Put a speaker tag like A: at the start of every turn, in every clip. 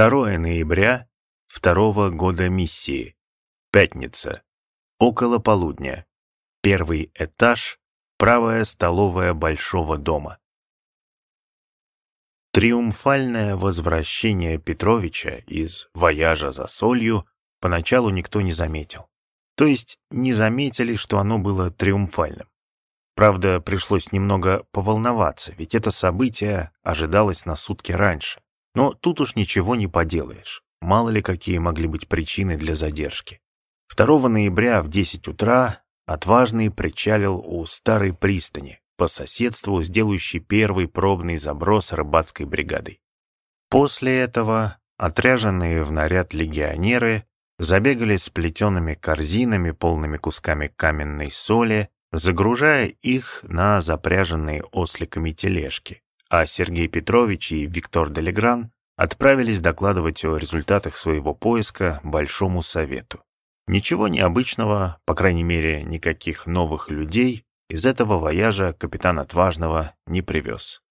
A: 2 ноября второго года миссии. Пятница. Около полудня. Первый этаж. Правая столовая Большого дома. Триумфальное возвращение Петровича из «Вояжа за солью» поначалу никто не заметил. То есть не заметили, что оно было триумфальным. Правда, пришлось немного поволноваться, ведь это событие ожидалось на сутки раньше. Но тут уж ничего не поделаешь. Мало ли какие могли быть причины для задержки. 2 ноября в 10 утра отважный причалил у старой пристани, по соседству с делающей первый пробный заброс рыбацкой бригадой. После этого отряженные в наряд легионеры забегали с плетеными корзинами, полными кусками каменной соли, загружая их на запряженные осликами тележки, а Сергей Петрович и Виктор Делегран отправились докладывать о результатах своего поиска Большому Совету. Ничего необычного, по крайней мере, никаких новых людей из этого вояжа капитан Отважного не привез.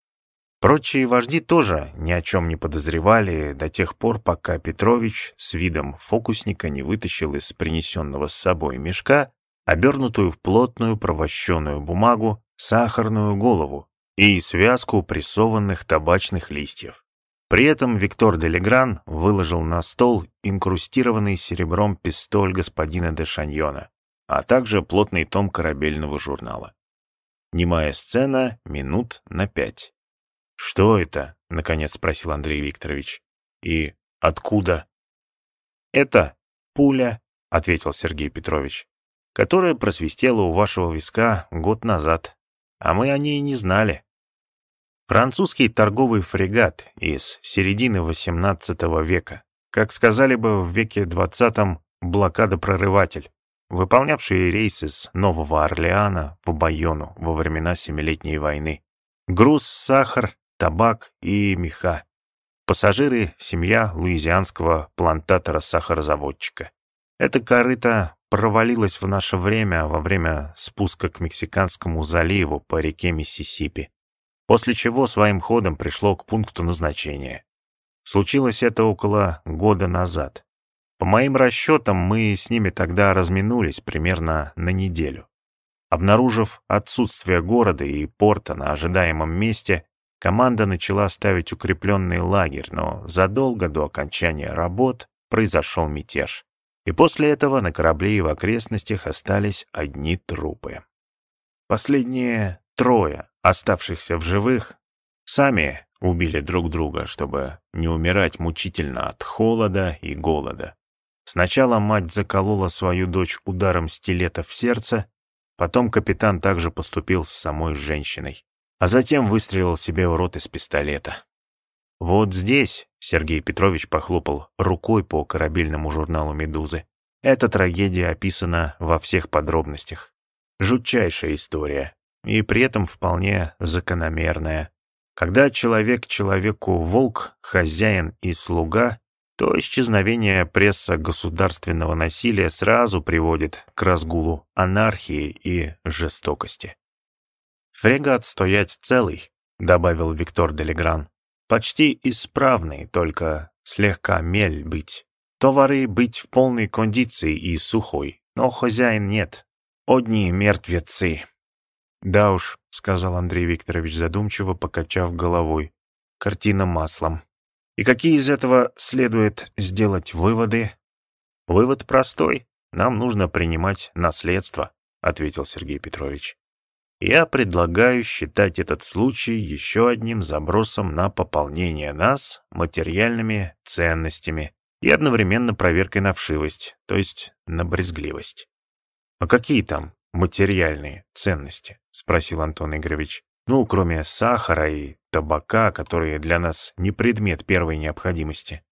A: Прочие вожди тоже ни о чем не подозревали до тех пор, пока Петрович с видом фокусника не вытащил из принесенного с собой мешка обернутую в плотную провощенную бумагу сахарную голову и связку прессованных табачных листьев. При этом Виктор Делегран выложил на стол инкрустированный серебром пистоль господина де Шаньона, а также плотный том корабельного журнала. Немая сцена минут на пять. «Что это?» — наконец спросил Андрей Викторович. «И откуда?» «Это пуля», — ответил Сергей Петрович, «которая просвистела у вашего виска год назад, а мы о ней не знали». Французский торговый фрегат из середины XVIII века, как сказали бы в веке XX блокадопрорыватель, выполнявший рейсы с Нового Орлеана в Байону во времена Семилетней войны. Груз, сахар, табак и меха. Пассажиры — семья луизианского плантатора-сахарозаводчика. Эта корыта провалилась в наше время во время спуска к Мексиканскому заливу по реке Миссисипи после чего своим ходом пришло к пункту назначения. Случилось это около года назад. По моим расчетам, мы с ними тогда разминулись примерно на неделю. Обнаружив отсутствие города и порта на ожидаемом месте, команда начала ставить укрепленный лагерь, но задолго до окончания работ произошел мятеж. И после этого на корабле и в окрестностях остались одни трупы. Последние трое оставшихся в живых, сами убили друг друга, чтобы не умирать мучительно от холода и голода. Сначала мать заколола свою дочь ударом стилета в сердце, потом капитан также поступил с самой женщиной, а затем выстрелил себе в рот из пистолета. Вот здесь Сергей Петрович похлопал рукой по корабельному журналу «Медузы». Эта трагедия описана во всех подробностях. Жутчайшая история, и при этом вполне закономерная. Когда человек человеку волк, хозяин и слуга, то исчезновение пресса государственного насилия сразу приводит к разгулу анархии и жестокости. «Фрегат стоять целый», — добавил Виктор Делегран. «Почти исправный, только слегка мель быть. Товары быть в полной кондиции и сухой, но хозяин нет. Одни мертвецы». «Да уж», — сказал Андрей Викторович задумчиво, покачав головой. «Картина маслом. И какие из этого следует сделать выводы?» «Вывод простой. Нам нужно принимать наследство», — ответил Сергей Петрович. «Я предлагаю считать этот случай еще одним забросом на пополнение нас материальными ценностями и одновременно проверкой на вшивость, то есть на брезгливость». «А какие там материальные ценности?» — спросил Антон Игоревич. «Ну, кроме сахара и табака, которые для нас не предмет первой необходимости».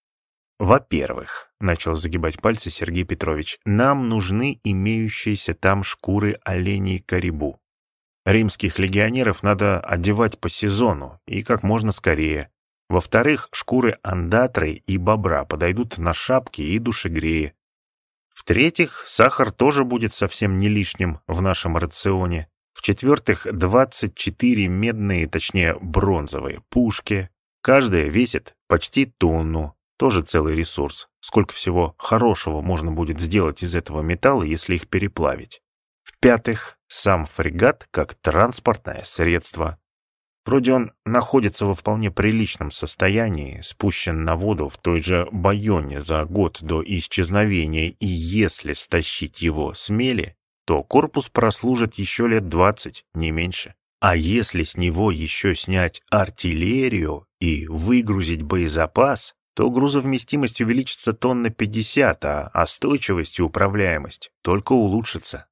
A: «Во-первых», — начал загибать пальцы Сергей Петрович, «нам нужны имеющиеся там шкуры оленей карибу. Римских легионеров надо одевать по сезону и как можно скорее. Во-вторых, шкуры андатры и бобра подойдут на шапки и душегреи. В-третьих, сахар тоже будет совсем не лишним в нашем рационе. В-четвертых, 24 медные, точнее бронзовые, пушки. Каждая весит почти тонну. Тоже целый ресурс. Сколько всего хорошего можно будет сделать из этого металла, если их переплавить. В-пятых, сам фрегат как транспортное средство. Вроде он находится во вполне приличном состоянии, спущен на воду в той же Байоне за год до исчезновения, и если стащить его с то корпус прослужит еще лет двадцать, не меньше. А если с него еще снять артиллерию и выгрузить боезапас, то грузовместимость увеличится тонн на 50, а остойчивость и управляемость только улучшится.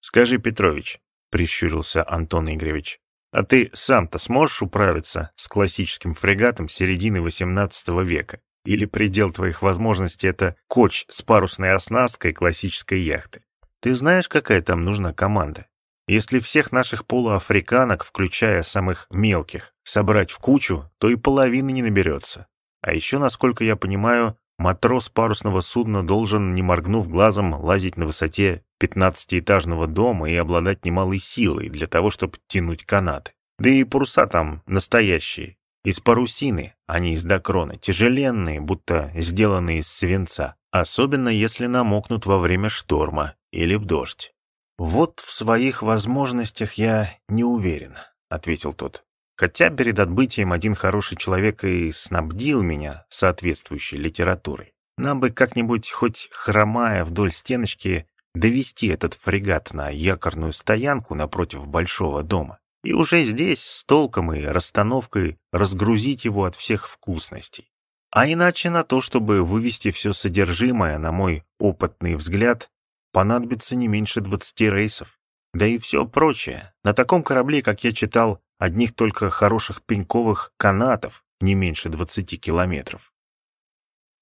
A: «Скажи, Петрович», — прищурился Антон Игоревич, «а ты сам-то сможешь управиться с классическим фрегатом середины XVIII века? Или предел твоих возможностей — это коч с парусной оснасткой классической яхты? Ты знаешь, какая там нужна команда? Если всех наших полуафриканок, включая самых мелких, собрать в кучу, то и половины не наберется. А еще, насколько я понимаю, матрос парусного судна должен, не моргнув глазом, лазить на высоте пятнадцатиэтажного дома и обладать немалой силой для того, чтобы тянуть канаты. Да и паруса там настоящие, из парусины, а не из докрона, тяжеленные, будто сделанные из свинца, особенно если намокнут во время шторма или в дождь. «Вот в своих возможностях я не уверен», — ответил тот. «Хотя перед отбытием один хороший человек и снабдил меня соответствующей литературой. Нам бы как-нибудь, хоть хромая вдоль стеночки, довести этот фрегат на якорную стоянку напротив большого дома и уже здесь с толком и расстановкой разгрузить его от всех вкусностей. А иначе на то, чтобы вывести все содержимое, на мой опытный взгляд, понадобится не меньше 20 рейсов. Да и все прочее. На таком корабле, как я читал, одних только хороших пеньковых канатов не меньше 20 километров.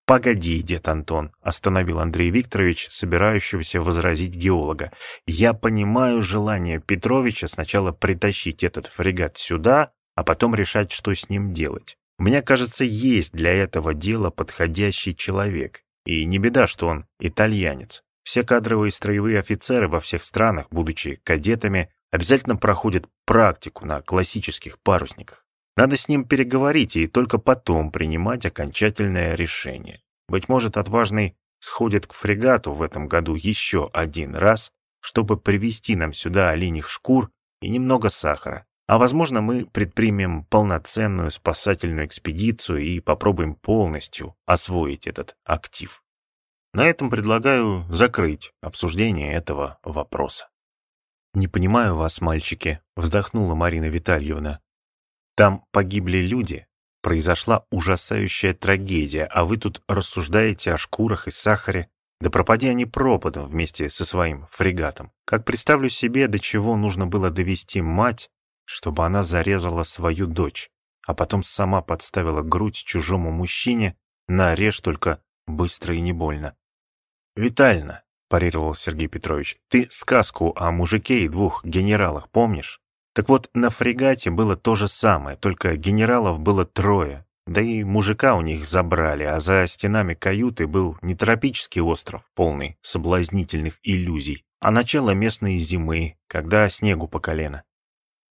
A: «Погоди, дед Антон», — остановил Андрей Викторович, собирающегося возразить геолога. «Я понимаю желание Петровича сначала притащить этот фрегат сюда, а потом решать, что с ним делать. Мне кажется, есть для этого дела подходящий человек. И не беда, что он итальянец. Все кадровые строевые офицеры во всех странах, будучи кадетами, обязательно проходят практику на классических парусниках. Надо с ним переговорить и только потом принимать окончательное решение. Быть может, отважный сходит к фрегату в этом году еще один раз, чтобы привезти нам сюда оленьих шкур и немного сахара. А возможно, мы предпримем полноценную спасательную экспедицию и попробуем полностью освоить этот актив. На этом предлагаю закрыть обсуждение этого вопроса. «Не понимаю вас, мальчики», — вздохнула Марина Витальевна. Там погибли люди, произошла ужасающая трагедия, а вы тут рассуждаете о шкурах и сахаре. Да пропади они пропадом вместе со своим фрегатом. Как представлю себе, до чего нужно было довести мать, чтобы она зарезала свою дочь, а потом сама подставила грудь чужому мужчине, нарежь только быстро и не больно. «Витально», — парировал Сергей Петрович, — «ты сказку о мужике и двух генералах помнишь? Так вот, на фрегате было то же самое, только генералов было трое. Да и мужика у них забрали, а за стенами каюты был не тропический остров, полный соблазнительных иллюзий, а начало местной зимы, когда снегу по колено.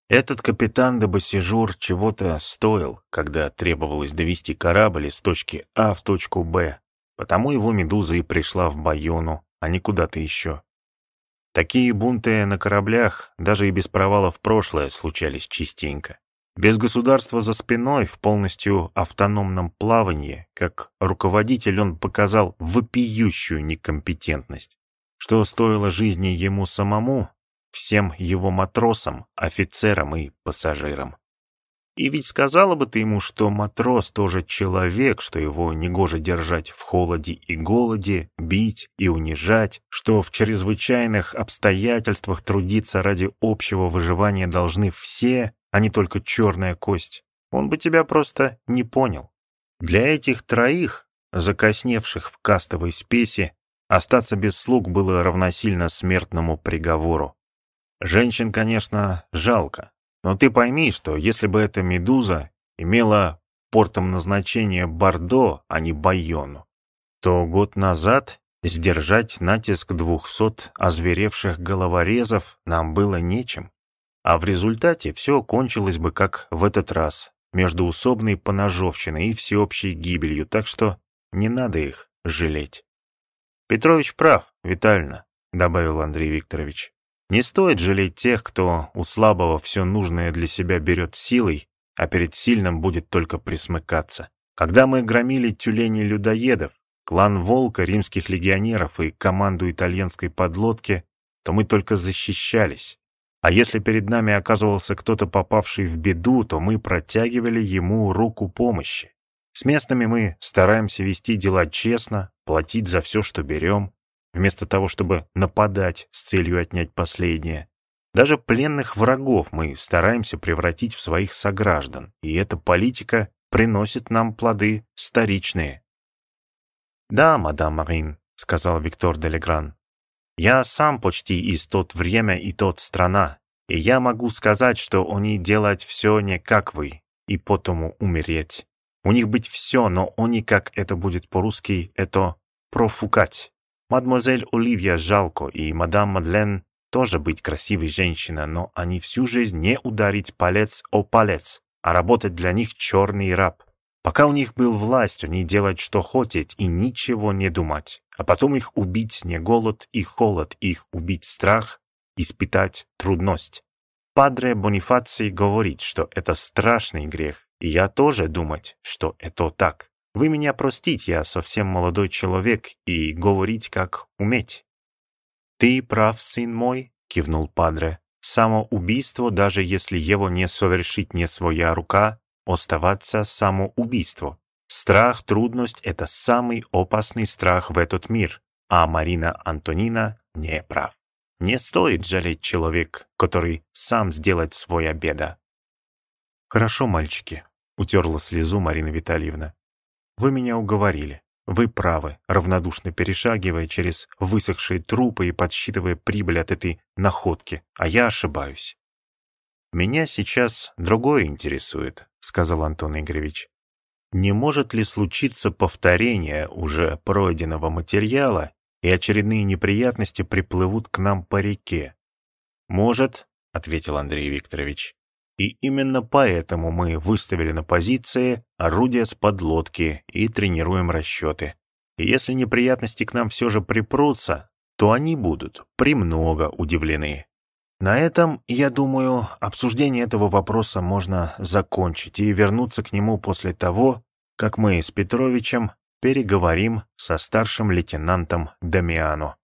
A: Этот капитан де Басижур чего-то стоил, когда требовалось довести корабль из точки А в точку Б, потому его «Медуза» и пришла в Байону, а не куда-то еще. Такие бунты на кораблях, даже и без провала в прошлое, случались частенько. Без государства за спиной, в полностью автономном плавании, как руководитель он показал вопиющую некомпетентность, что стоило жизни ему самому, всем его матросам, офицерам и пассажирам. И ведь сказала бы ты ему, что матрос тоже человек, что его негоже держать в холоде и голоде, бить и унижать, что в чрезвычайных обстоятельствах трудиться ради общего выживания должны все, а не только черная кость. Он бы тебя просто не понял. Для этих троих, закосневших в кастовой спеси, остаться без слуг было равносильно смертному приговору. Женщин, конечно, жалко, но ты пойми, что если бы эта «Медуза» имела портом назначения Бордо, а не Байону, то год назад сдержать натиск двухсот озверевших головорезов нам было нечем. А в результате все кончилось бы как в этот раз, междуусобной поножовщиной и всеобщей гибелью, так что не надо их жалеть. Петрович прав, Витальна, добавил Андрей Викторович. Не стоит жалеть тех, кто у слабого все нужное для себя берет силой, а перед сильным будет только присмыкаться. Когда мы громили тюленей-людоедов, клан Волка, римских легионеров и команду итальянской подлодки, то мы только защищались. А если перед нами оказывался кто-то, попавший в беду, то мы протягивали ему руку помощи. С местными мы стараемся вести дела честно, платить за все, что берем, вместо того, чтобы нападать с целью отнять последнее. Даже пленных врагов мы стараемся превратить в своих сограждан, и эта политика приносит нам плоды старичные. «Да, мадам Марин», — сказал Виктор Делегран, я сам почти из тот время и тот страна, и я могу сказать, что они делают все не как вы, и потому умереть. У них быть все, но они, как это будет по-русски, это профукать. Мадемуазель Оливия жалко, и мадам Мадлен тоже быть красивой женщиной, но они всю жизнь не ударить палец о палец, а работать для них черный раб. Пока у них был власть, они делать что хотят и ничего не думать. А потом их убить не голод и холод, их убить страх, испытать трудность. Падре Бонифаций говорит, что это страшный грех, и я тоже думать, что это так. Вы меня простите, я совсем молодой человек, и говорить как уметь. «Ты прав, сын мой», — кивнул Падре. «Самоубийство, даже если его не совершить не своя рука, оставаться самоубийство. Страх, трудность — это самый опасный страх в этот мир, а Марина Антонина не прав. Не стоит жалеть человек, который сам сделает свой обеда. «Хорошо, мальчики», — утерла слезу Марина Витальевна. «Вы меня уговорили. Вы правы, равнодушно перешагивая через высохшие трупы и подсчитывая прибыль от этой находки, а я ошибаюсь. «Меня сейчас другое интересует», — сказал Антон Игоревич. «Не может ли случиться повторение уже пройденного материала, и очередные неприятности приплывут к нам по реке?» «Может», — ответил Андрей Викторович. «И именно поэтому мы выставили на позиции орудия с подлодки и тренируем расчеты. Если неприятности к нам все же припрутся, то они будут премного удивлены». На этом, я думаю, обсуждение этого вопроса можно закончить и вернуться к нему после того, как мы с Петровичем переговорим со старшим лейтенантом Дамиано.